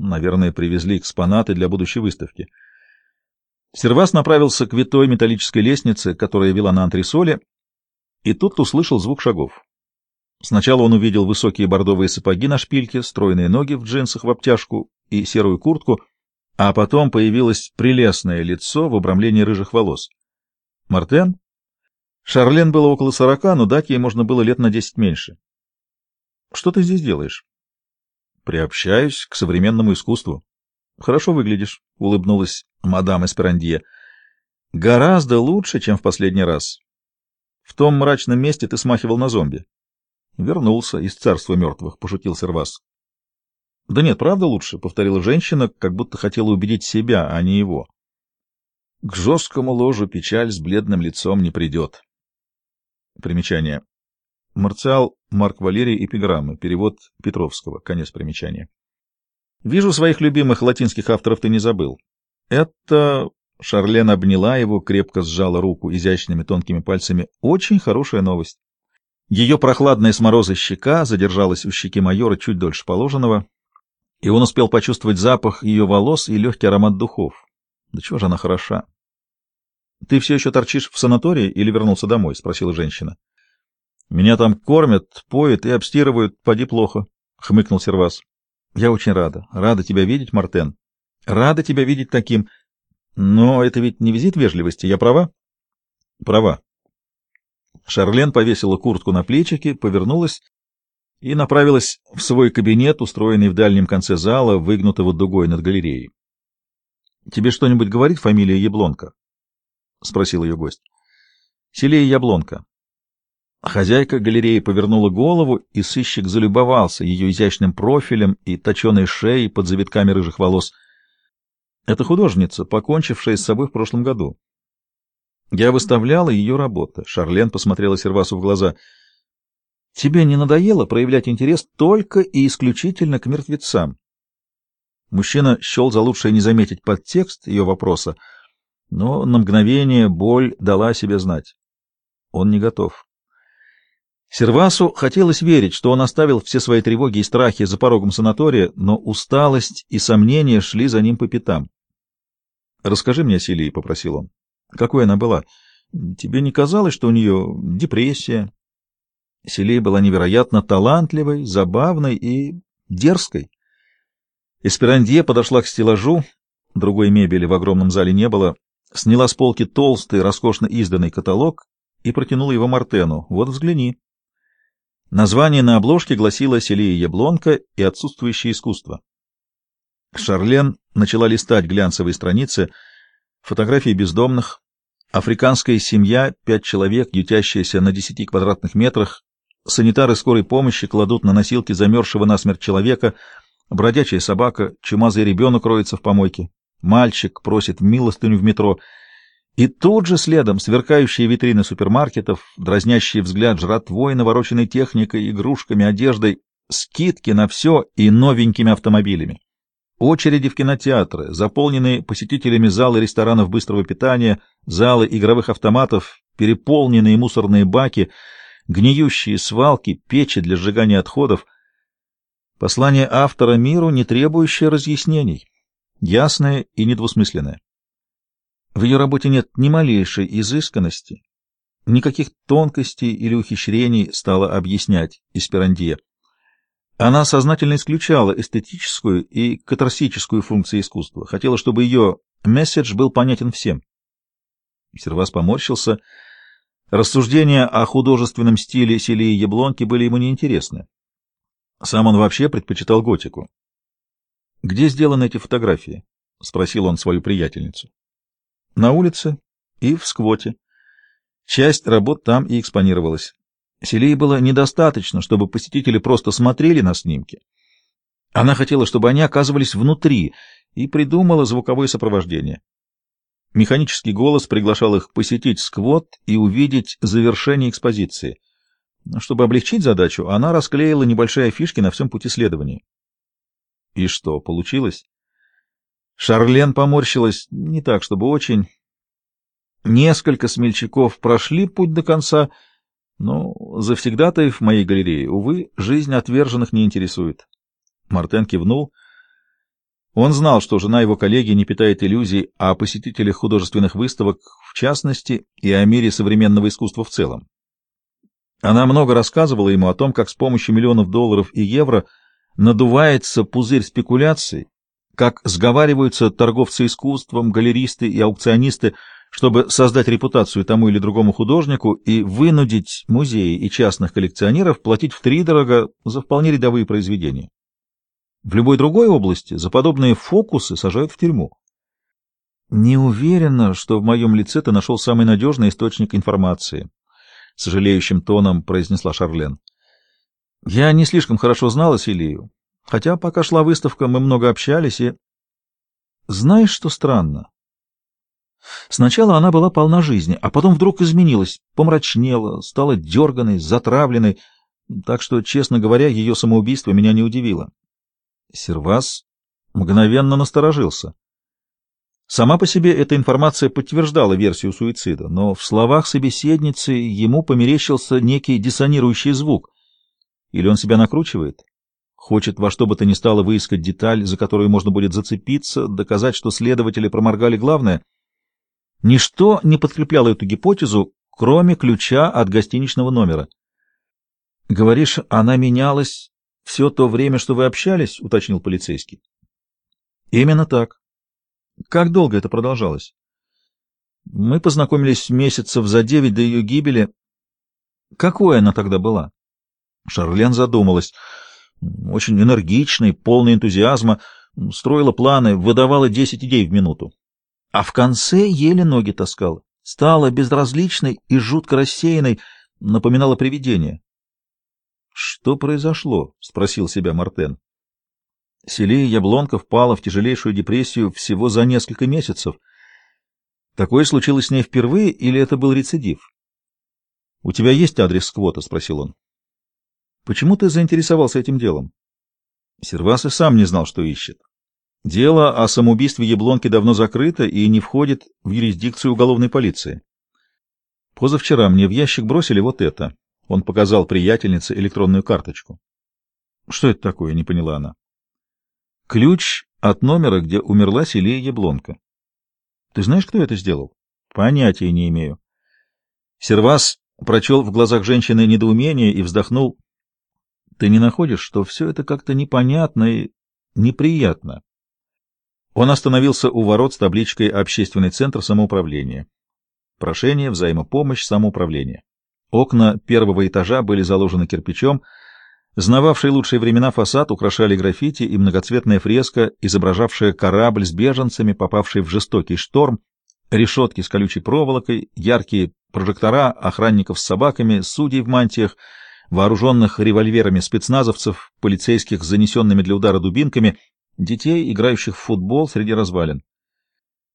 Наверное, привезли экспонаты для будущей выставки. Сервас направился к витой металлической лестнице, которая вела на антресоле, и тут услышал звук шагов. Сначала он увидел высокие бордовые сапоги на шпильке, стройные ноги в джинсах в обтяжку и серую куртку, а потом появилось прелестное лицо в обрамлении рыжих волос. Мартен? Шарлен было около сорока, но дать ей можно было лет на десять меньше. — Что ты здесь делаешь? — Приобщаюсь к современному искусству. — Хорошо выглядишь, — улыбнулась мадам Эсперандье. — Гораздо лучше, чем в последний раз. В том мрачном месте ты смахивал на зомби. — Вернулся из царства мертвых, — пошутил Сервас. — Да нет, правда лучше, — повторила женщина, как будто хотела убедить себя, а не его. К жесткому ложу печаль с бледным лицом не придет. Примечание. Марциал Марк Валерий Эпиграммы. Перевод Петровского. Конец примечания. Вижу, своих любимых латинских авторов ты не забыл. Это... Шарлен обняла его, крепко сжала руку изящными тонкими пальцами. Очень хорошая новость. Ее прохладная с мороза щека задержалась у щеки майора чуть дольше положенного и он успел почувствовать запах ее волос и легкий аромат духов. Да чего же она хороша? — Ты все еще торчишь в санатории или вернулся домой? — спросила женщина. — Меня там кормят, поют и обстирывают, поди плохо, — хмыкнул Сервас. — Я очень рада. Рада тебя видеть, Мартен. Рада тебя видеть таким. Но это ведь не визит вежливости, я права? — Права. Шарлен повесила куртку на плечики, повернулась и направилась в свой кабинет, устроенный в дальнем конце зала, выгнутого дугой над галереей. — Тебе что-нибудь говорит фамилия Яблонка? — спросил ее гость. — Селея Яблонка. Хозяйка галереи повернула голову, и сыщик залюбовался ее изящным профилем и точеной шеей под завитками рыжих волос. Это художница, покончившая с собой в прошлом году. Я выставляла ее работы. Шарлен посмотрела Сервасу в глаза — Тебе не надоело проявлять интерес только и исключительно к мертвецам? Мужчина счел за лучшее не заметить подтекст ее вопроса, но на мгновение боль дала себе знать. Он не готов. Сервасу хотелось верить, что он оставил все свои тревоги и страхи за порогом санатория, но усталость и сомнения шли за ним по пятам. — Расскажи мне о Силии, — попросил он. — Какой она была? Тебе не казалось, что у нее депрессия, Селей была невероятно талантливой, забавной и дерзкой. Эсперандье подошла к стеллажу, другой мебели в огромном зале не было, сняла с полки толстый, роскошно изданный каталог и протянула его Мартену. Вот взгляни. Название на обложке гласило «Селия Яблонка и отсутствующее искусство». Шарлен начала листать глянцевые страницы, фотографии бездомных, африканская семья, пять человек, ютящаяся на десяти квадратных метрах, Санитары скорой помощи кладут на носилки замерзшего насмерть человека, бродячая собака, чумазый ребенок роется в помойке, мальчик просит милостыню в метро, и тут же следом сверкающие витрины супермаркетов, дразнящий взгляд жратвой, навороченной техникой, игрушками, одеждой, скидки на все и новенькими автомобилями. Очереди в кинотеатры, заполненные посетителями залы ресторанов быстрого питания, залы игровых автоматов, переполненные мусорные баки — гниющие свалки, печи для сжигания отходов. Послание автора миру, не требующее разъяснений, ясное и недвусмысленное. В ее работе нет ни малейшей изысканности, никаких тонкостей или ухищрений стала объяснять Эсперандия. Она сознательно исключала эстетическую и катарсическую функции искусства, хотела, чтобы ее месседж был понятен всем. Сервас поморщился — Рассуждения о художественном стиле Селии Яблонки были ему неинтересны. Сам он вообще предпочитал готику. «Где сделаны эти фотографии?» — спросил он свою приятельницу. «На улице и в сквоте. Часть работ там и экспонировалась. Селии было недостаточно, чтобы посетители просто смотрели на снимки. Она хотела, чтобы они оказывались внутри, и придумала звуковое сопровождение. Механический голос приглашал их посетить сквот и увидеть завершение экспозиции. Чтобы облегчить задачу, она расклеила небольшие афишки на всем пути следования. И что, получилось? Шарлен поморщилась не так, чтобы очень. Несколько смельчаков прошли путь до конца, но завсегда-то в моей галерее, увы, жизнь отверженных не интересует. Мартен кивнул. Он знал, что жена его коллеги не питает иллюзий о посетителях художественных выставок в частности и о мире современного искусства в целом. Она много рассказывала ему о том, как с помощью миллионов долларов и евро надувается пузырь спекуляций, как сговариваются торговцы искусством, галеристы и аукционисты, чтобы создать репутацию тому или другому художнику и вынудить музеи и частных коллекционеров платить втридорого за вполне рядовые произведения. В любой другой области за подобные фокусы сажают в тюрьму. Не уверена, что в моем лице ты нашел самый надежный источник информации, — сожалеющим тоном произнесла Шарлен. Я не слишком хорошо знала Селию, хотя пока шла выставка, мы много общались и... Знаешь, что странно? Сначала она была полна жизни, а потом вдруг изменилась, помрачнела, стала дерганой, затравленной, так что, честно говоря, ее самоубийство меня не удивило. Сервас мгновенно насторожился. Сама по себе эта информация подтверждала версию суицида, но в словах собеседницы ему померещился некий диссонирующий звук. Или он себя накручивает? Хочет во что бы то ни стало выискать деталь, за которую можно будет зацепиться, доказать, что следователи проморгали главное. Ничто не подкрепляло эту гипотезу, кроме ключа от гостиничного номера. Говоришь, она менялась все то время, что вы общались, — уточнил полицейский. — Именно так. — Как долго это продолжалось? — Мы познакомились месяцев за девять до ее гибели. — Какой она тогда была? Шарлен задумалась. Очень энергичной, полной энтузиазма, строила планы, выдавала десять идей в минуту. А в конце еле ноги таскала. Стала безразличной и жутко рассеянной, напоминала привидение. «Что произошло?» — спросил себя Мартен. Селия Яблонка впала в тяжелейшую депрессию всего за несколько месяцев. Такое случилось с ней впервые или это был рецидив? — У тебя есть адрес сквота? — спросил он. — Почему ты заинтересовался этим делом? Сервас и сам не знал, что ищет. Дело о самоубийстве Яблонки давно закрыто и не входит в юрисдикцию уголовной полиции. Позавчера мне в ящик бросили вот это. Он показал приятельнице электронную карточку. «Что это такое?» — не поняла она. «Ключ от номера, где умерла Селия Яблонка. Ты знаешь, кто это сделал?» «Понятия не имею». Сервас прочел в глазах женщины недоумение и вздохнул. «Ты не находишь, что все это как-то непонятно и неприятно?» Он остановился у ворот с табличкой «Общественный центр самоуправления». Прошение, взаимопомощь, самоуправление. Окна первого этажа были заложены кирпичом, знававший лучшие времена фасад украшали граффити и многоцветная фреска, изображавшая корабль с беженцами, попавший в жестокий шторм, решетки с колючей проволокой, яркие прожектора охранников с собаками, судей в мантиях, вооруженных револьверами спецназовцев, полицейских с занесенными для удара дубинками, детей, играющих в футбол среди развалин.